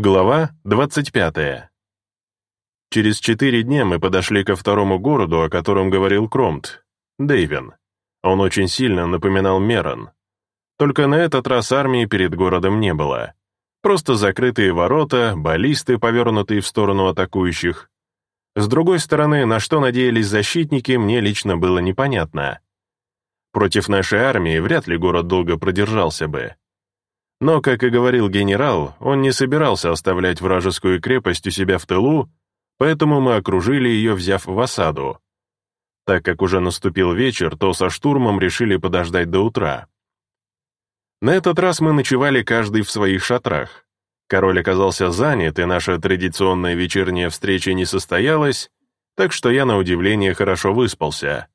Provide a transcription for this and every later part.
Глава 25. Через четыре дня мы подошли ко второму городу, о котором говорил Кромт, Дейвен. Он очень сильно напоминал Мерон. Только на этот раз армии перед городом не было. Просто закрытые ворота, баллисты, повернутые в сторону атакующих. С другой стороны, на что надеялись защитники, мне лично было непонятно. Против нашей армии вряд ли город долго продержался бы. Но, как и говорил генерал, он не собирался оставлять вражескую крепость у себя в тылу, поэтому мы окружили ее, взяв в осаду. Так как уже наступил вечер, то со штурмом решили подождать до утра. На этот раз мы ночевали каждый в своих шатрах. Король оказался занят, и наша традиционная вечерняя встреча не состоялась, так что я, на удивление, хорошо выспался.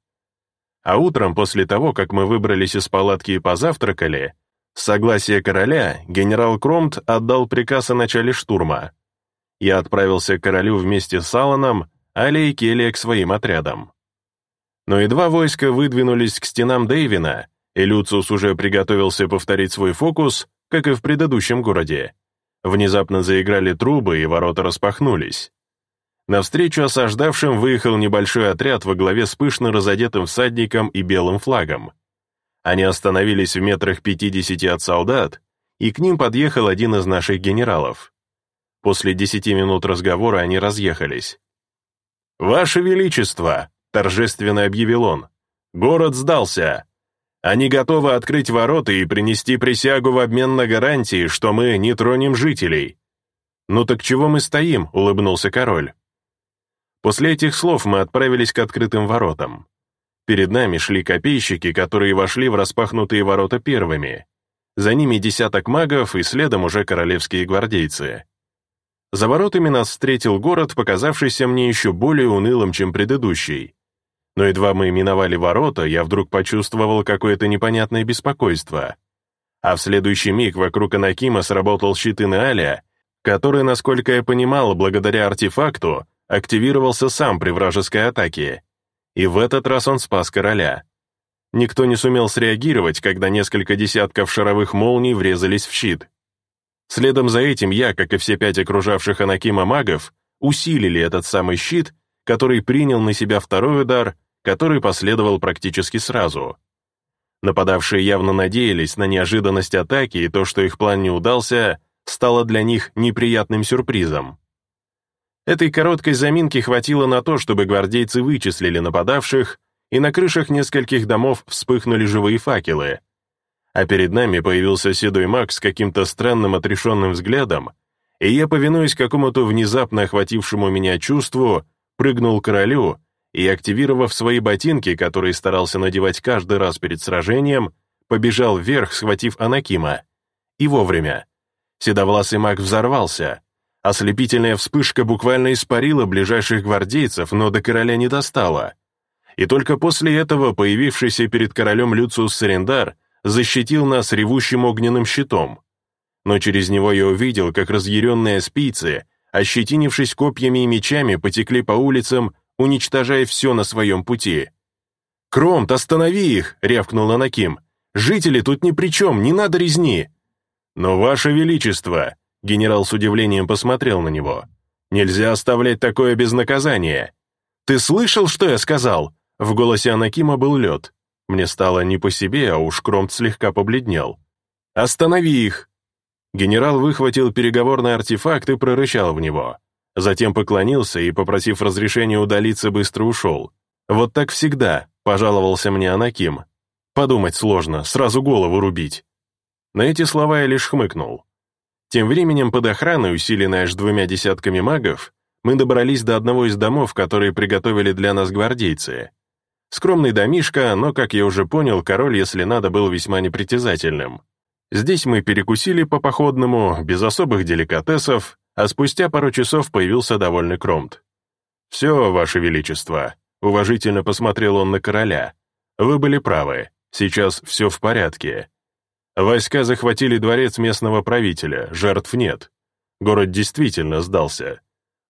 А утром, после того, как мы выбрались из палатки и позавтракали, с согласия короля генерал Кромт отдал приказ о начале штурма. Я отправился к королю вместе с Алланом, Али и Келли к своим отрядам. Но едва войска выдвинулись к стенам Дейвина, и Люциус уже приготовился повторить свой фокус, как и в предыдущем городе. Внезапно заиграли трубы, и ворота распахнулись. Навстречу осаждавшим выехал небольшой отряд во главе с пышно разодетым всадником и белым флагом. Они остановились в метрах пятидесяти от солдат, и к ним подъехал один из наших генералов. После десяти минут разговора они разъехались. «Ваше Величество!» — торжественно объявил он. «Город сдался. Они готовы открыть ворота и принести присягу в обмен на гарантии, что мы не тронем жителей». «Ну так чего мы стоим?» — улыбнулся король. После этих слов мы отправились к открытым воротам. Перед нами шли копейщики, которые вошли в распахнутые ворота первыми. За ними десяток магов и следом уже королевские гвардейцы. За воротами нас встретил город, показавшийся мне еще более унылым, чем предыдущий. Но едва мы миновали ворота, я вдруг почувствовал какое-то непонятное беспокойство. А в следующий миг вокруг Анакима сработал щит Инеалия, который, насколько я понимал, благодаря артефакту, активировался сам при вражеской атаке. И в этот раз он спас короля. Никто не сумел среагировать, когда несколько десятков шаровых молний врезались в щит. Следом за этим я, как и все пять окружавших Анакима магов, усилили этот самый щит, который принял на себя второй удар, который последовал практически сразу. Нападавшие явно надеялись на неожиданность атаки, и то, что их план не удался, стало для них неприятным сюрпризом. Этой короткой заминки хватило на то, чтобы гвардейцы вычислили нападавших, и на крышах нескольких домов вспыхнули живые факелы. А перед нами появился седой маг с каким-то странным отрешенным взглядом, и я, повинуясь какому-то внезапно охватившему меня чувству, прыгнул к королю и, активировав свои ботинки, которые старался надевать каждый раз перед сражением, побежал вверх, схватив Анакима. И вовремя. Седовласый маг взорвался, Ослепительная вспышка буквально испарила ближайших гвардейцев, но до короля не достала. И только после этого появившийся перед королем Люциус Сарендар защитил нас ревущим огненным щитом. Но через него я увидел, как разъяренные спицы, ощетинившись копьями и мечами, потекли по улицам, уничтожая все на своем пути. «Кромт, останови их!» — рявкнул Анаким. «Жители тут ни при чем, не надо резни!» «Но, Ваше Величество!» Генерал с удивлением посмотрел на него. «Нельзя оставлять такое без наказания. Ты слышал, что я сказал?» В голосе Анакима был лед. Мне стало не по себе, а уж Кромт слегка побледнел. «Останови их!» Генерал выхватил переговорный артефакт и прорычал в него. Затем поклонился и, попросив разрешения удалиться, быстро ушел. «Вот так всегда», — пожаловался мне Анаким. «Подумать сложно, сразу голову рубить». На эти слова я лишь хмыкнул. Тем временем под охраной, усиленной аж двумя десятками магов, мы добрались до одного из домов, которые приготовили для нас гвардейцы. Скромный домишко, но, как я уже понял, король, если надо, был весьма непритязательным. Здесь мы перекусили по походному, без особых деликатесов, а спустя пару часов появился довольный Кромт. «Все, Ваше Величество», — уважительно посмотрел он на короля. «Вы были правы, сейчас все в порядке. Войска захватили дворец местного правителя, жертв нет. Город действительно сдался.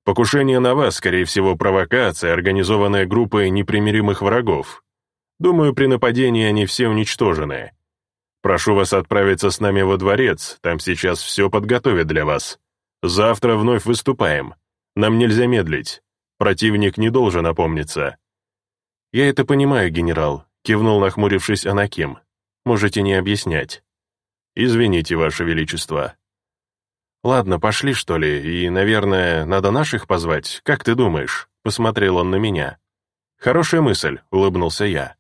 Покушение на вас, скорее всего, провокация, организованная группой непримиримых врагов. Думаю, при нападении они все уничтожены. Прошу вас отправиться с нами во дворец, там сейчас все подготовят для вас. Завтра вновь выступаем. Нам нельзя медлить. Противник не должен опомниться». «Я это понимаю, генерал», — кивнул, нахмурившись Анаким. «Можете не объяснять». «Извините, Ваше Величество». «Ладно, пошли, что ли, и, наверное, надо наших позвать, как ты думаешь?» — посмотрел он на меня. «Хорошая мысль», — улыбнулся я.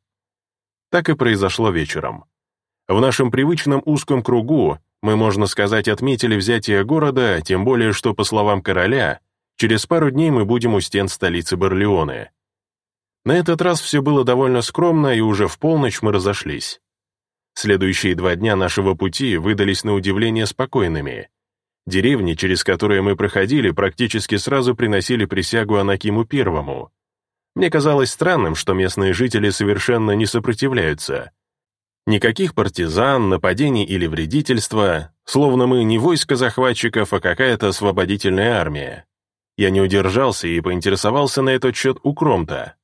Так и произошло вечером. В нашем привычном узком кругу мы, можно сказать, отметили взятие города, тем более, что, по словам короля, через пару дней мы будем у стен столицы Барлеоне. На этот раз все было довольно скромно, и уже в полночь мы разошлись. Следующие два дня нашего пути выдались на удивление спокойными. Деревни, через которые мы проходили, практически сразу приносили присягу Анакиму Первому. Мне казалось странным, что местные жители совершенно не сопротивляются. Никаких партизан, нападений или вредительства, словно мы не войско захватчиков, а какая-то освободительная армия. Я не удержался и поинтересовался на этот счет у Кромта.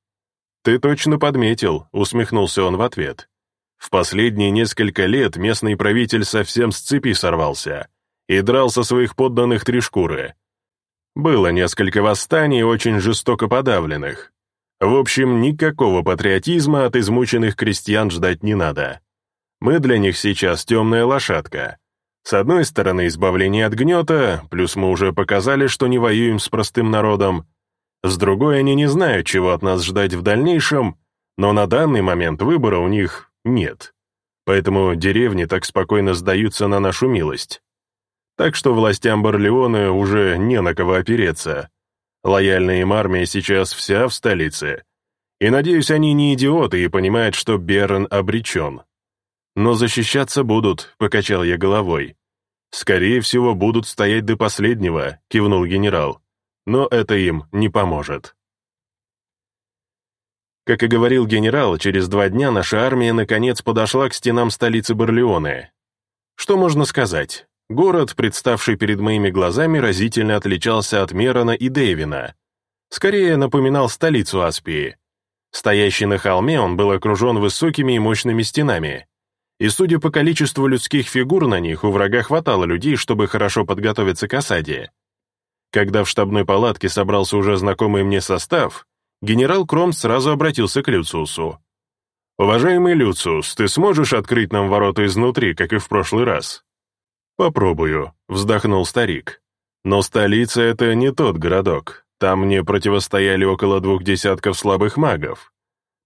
«Ты точно подметил», — усмехнулся он в ответ. В последние несколько лет местный правитель совсем с цепи сорвался и драл со своих подданных три шкуры. Было несколько восстаний, очень жестоко подавленных. В общем, никакого патриотизма от измученных крестьян ждать не надо. Мы для них сейчас темная лошадка. С одной стороны, избавление от гнета, плюс мы уже показали, что не воюем с простым народом. С другой, они не знают, чего от нас ждать в дальнейшем, но на данный момент выбора у них нет. Поэтому деревни так спокойно сдаются на нашу милость. Так что властям Барлеоне уже не на кого опереться. Лояльная им армия сейчас вся в столице. И, надеюсь, они не идиоты и понимают, что Берн обречен. Но защищаться будут, покачал я головой. Скорее всего, будут стоять до последнего, кивнул генерал. Но это им не поможет. Как и говорил генерал, через два дня наша армия наконец подошла к стенам столицы Барлеоне. Что можно сказать? Город, представший перед моими глазами, разительно отличался от Мерона и Дэвина. Скорее напоминал столицу Аспии. Стоящий на холме, он был окружен высокими и мощными стенами. И судя по количеству людских фигур на них, у врага хватало людей, чтобы хорошо подготовиться к осаде. Когда в штабной палатке собрался уже знакомый мне состав, генерал Кром сразу обратился к Люциусу. «Уважаемый Люциус, ты сможешь открыть нам ворота изнутри, как и в прошлый раз?» «Попробую», — вздохнул старик. «Но столица — это не тот городок. Там мне противостояли около двух десятков слабых магов.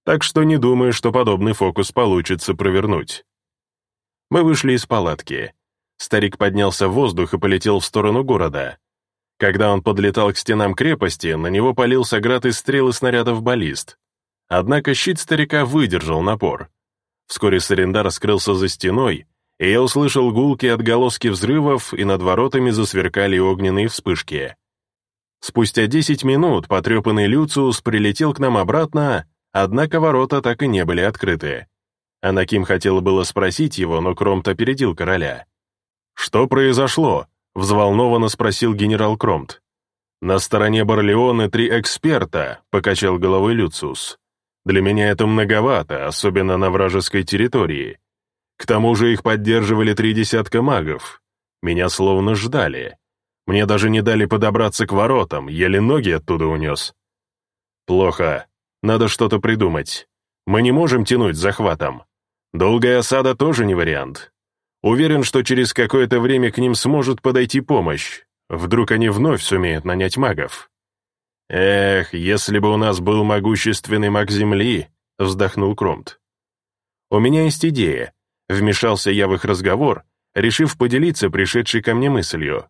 Так что не думаю, что подобный фокус получится провернуть». Мы вышли из палатки. Старик поднялся в воздух и полетел в сторону города. Когда он подлетал к стенам крепости, на него полился град из стрел и снарядов баллист. Однако щит старика выдержал напор. Вскоре Сарендар скрылся за стеной, и я услышал гулки отголоски взрывов, и над воротами засверкали огненные вспышки. Спустя десять минут потрепанный Люциус прилетел к нам обратно, однако ворота так и не были открыты. Анаким хотел было спросить его, но Кромт опередил короля. «Что произошло?» — взволнованно спросил генерал Кромт. «На стороне Барлеоны три эксперта», — покачал головой Люциус. «Для меня это многовато, особенно на вражеской территории. К тому же их поддерживали три десятка магов. Меня словно ждали. Мне даже не дали подобраться к воротам, еле ноги оттуда унес». «Плохо. Надо что-то придумать. Мы не можем тянуть захватом. Долгая осада тоже не вариант. Уверен, что через какое-то время к ним сможет подойти помощь. Вдруг они вновь сумеют нанять магов. «Эх, если бы у нас был могущественный маг Земли», — вздохнул Кромт. «У меня есть идея», — вмешался я в их разговор, решив поделиться пришедшей ко мне мыслью.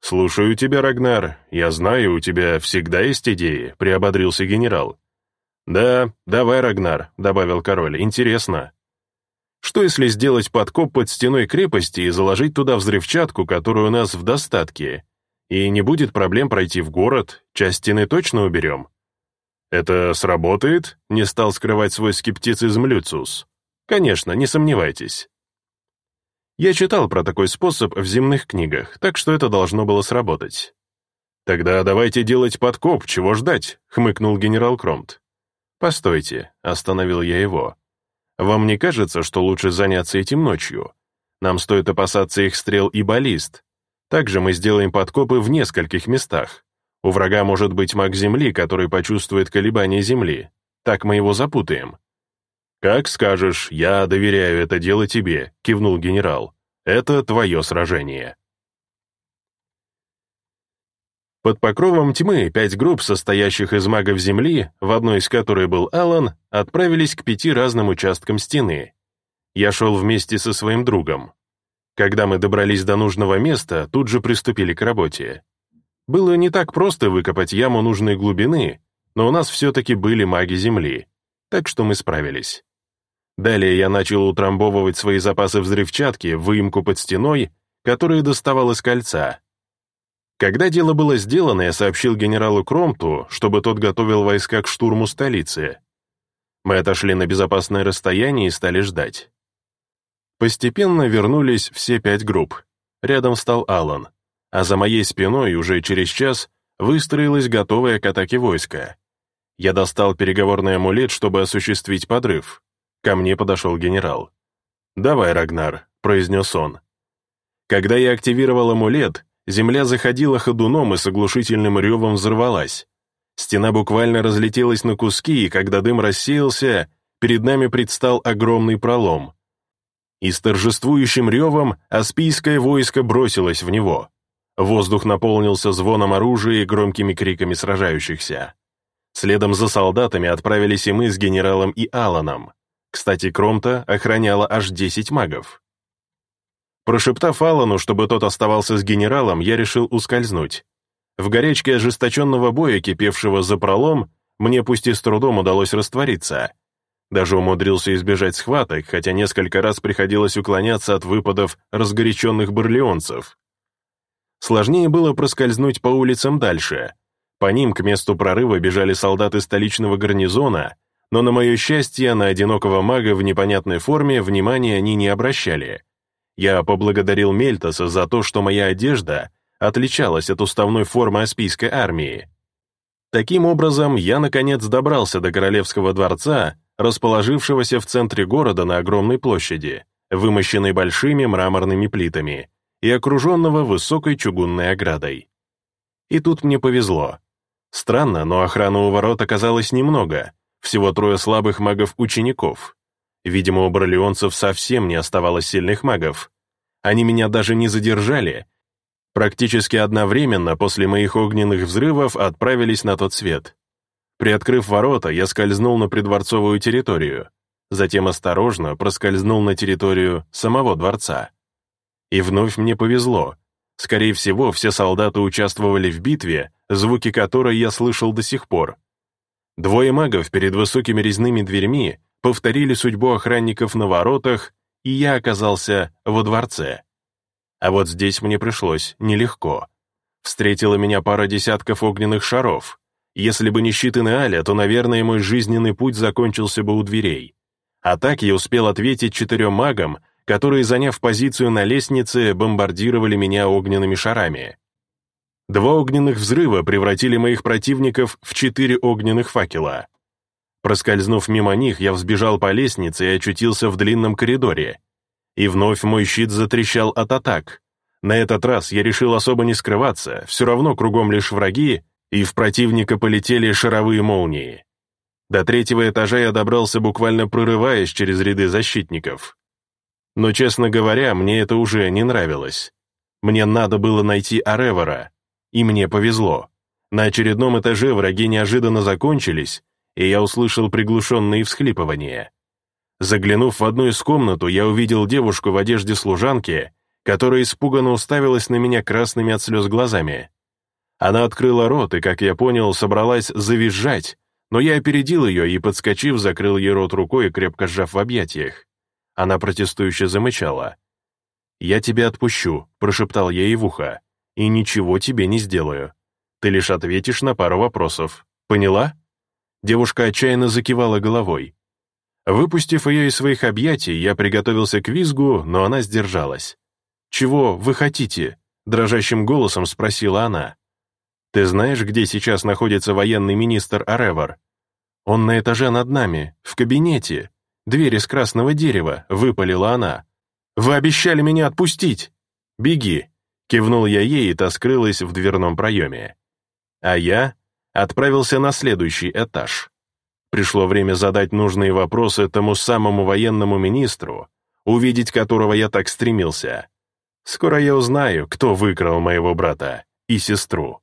«Слушаю тебя, Рагнар. Я знаю, у тебя всегда есть идеи», — приободрился генерал. «Да, давай, Рагнар», — добавил король, — «интересно». Что если сделать подкоп под стеной крепости и заложить туда взрывчатку, которую у нас в достатке? И не будет проблем пройти в город, часть стены точно уберем. Это сработает? Не стал скрывать свой скептицизм Люциус. Конечно, не сомневайтесь. Я читал про такой способ в земных книгах, так что это должно было сработать. «Тогда давайте делать подкоп, чего ждать?» — хмыкнул генерал Кромт. «Постойте», — остановил я его. Вам не кажется, что лучше заняться этим ночью? Нам стоит опасаться их стрел и баллист. Также мы сделаем подкопы в нескольких местах. У врага может быть маг Земли, который почувствует колебания Земли. Так мы его запутаем. «Как скажешь, я доверяю это дело тебе», — кивнул генерал. «Это твое сражение». Под покровом тьмы пять групп, состоящих из магов Земли, в одной из которой был Алан, отправились к пяти разным участкам стены. Я шел вместе со своим другом. Когда мы добрались до нужного места, тут же приступили к работе. Было не так просто выкопать яму нужной глубины, но у нас все-таки были маги Земли, так что мы справились. Далее я начал утрамбовывать свои запасы взрывчатки в выемку под стеной, которая из кольца, когда дело было сделано, я сообщил генералу Кромту, чтобы тот готовил войска к штурму столицы. Мы отошли на безопасное расстояние и стали ждать. Постепенно вернулись все пять групп. Рядом стал Алан, а за моей спиной уже через час выстроилось готовое к атаке войско. Я достал переговорный амулет, чтобы осуществить подрыв. Ко мне подошел генерал. «Давай, Рагнар», — произнес он. Когда я активировал амулет, Земля заходила ходуном и с оглушительным ревом взорвалась. Стена буквально разлетелась на куски, и когда дым рассеялся, перед нами предстал огромный пролом. И с торжествующим ревом аспийское войско бросилось в него. Воздух наполнился звоном оружия и громкими криками сражающихся. Следом за солдатами отправились и мы с генералом и Аланом. Кстати, Кромта охраняла аж 10 магов. Прошептав Аллану, чтобы тот оставался с генералом, я решил ускользнуть. В горячке ожесточенного боя, кипевшего за пролом, мне пусть и с трудом удалось раствориться. Даже умудрился избежать схваток, хотя несколько раз приходилось уклоняться от выпадов разгоряченных барлеонцев. Сложнее было проскользнуть по улицам дальше. По ним к месту прорыва бежали солдаты столичного гарнизона, но, на мое счастье, на одинокого мага в непонятной форме внимания они не обращали. Я поблагодарил Мельтоса за то, что моя одежда отличалась от уставной формы Аспийской армии. Таким образом, я наконец добрался до Королевского дворца, расположившегося в центре города на огромной площади, вымощенной большими мраморными плитами и окруженного высокой чугунной оградой. И тут мне повезло. Странно, но охраны у ворот оказалось немного, всего трое слабых магов-учеников. Видимо, у барлеонцев совсем не оставалось сильных магов. Они меня даже не задержали. Практически одновременно после моих огненных взрывов отправились на тот свет. Приоткрыв ворота, я скользнул на придворцовую территорию, затем осторожно проскользнул на территорию самого дворца. И вновь мне повезло. Скорее всего, все солдаты участвовали в битве, звуки которой я слышал до сих пор. Двое магов перед высокими резными дверьми повторили судьбу охранников на воротах, и я оказался во дворце. А вот здесь мне пришлось нелегко. Встретила меня пара десятков огненных шаров. Если бы не щиты на Аля, то, наверное, мой жизненный путь закончился бы у дверей. А так я успел ответить четырем магам, которые, заняв позицию на лестнице, бомбардировали меня огненными шарами. Два огненных взрыва превратили моих противников в четыре огненных факела. Проскользнув мимо них, я взбежал по лестнице и очутился в длинном коридоре. И вновь мой щит затрещал от атак. На этот раз я решил особо не скрываться, все равно кругом лишь враги, и в противника полетели шаровые молнии. До третьего этажа я добрался буквально прорываясь через ряды защитников. Но, честно говоря, мне это уже не нравилось. Мне надо было найти Аревора, и мне повезло. На очередном этаже враги неожиданно закончились, и я услышал приглушенные всхлипывания. Заглянув в одну из комнат, я увидел девушку в одежде служанки, которая испуганно уставилась на меня красными от слез глазами. Она открыла рот и, как я понял, собралась завизжать, но я опередил ее и, подскочив, закрыл ей рот рукой, крепко сжав в объятиях. Она протестующе замычала. «Я тебя отпущу», — прошептал я ей в ухо, — «и ничего тебе не сделаю. Ты лишь ответишь на пару вопросов. Поняла?» Девушка отчаянно закивала головой. Выпустив ее из своих объятий, я приготовился к визгу, но она сдержалась. «Чего вы хотите?» — дрожащим голосом спросила она. «Ты знаешь, где сейчас находится военный министр Аревар?» «Он на этаже над нами, в кабинете. Дверь из красного дерева», — выпалила она. «Вы обещали меня отпустить!» «Беги!» — Кивнул я ей, и та скрылась в дверном проеме. А я отправился на следующий этаж. Пришло время задать нужные вопросы тому самому военному министру, увидеть которого я так стремился. Скоро я узнаю, кто выкрал моего брата и сестру.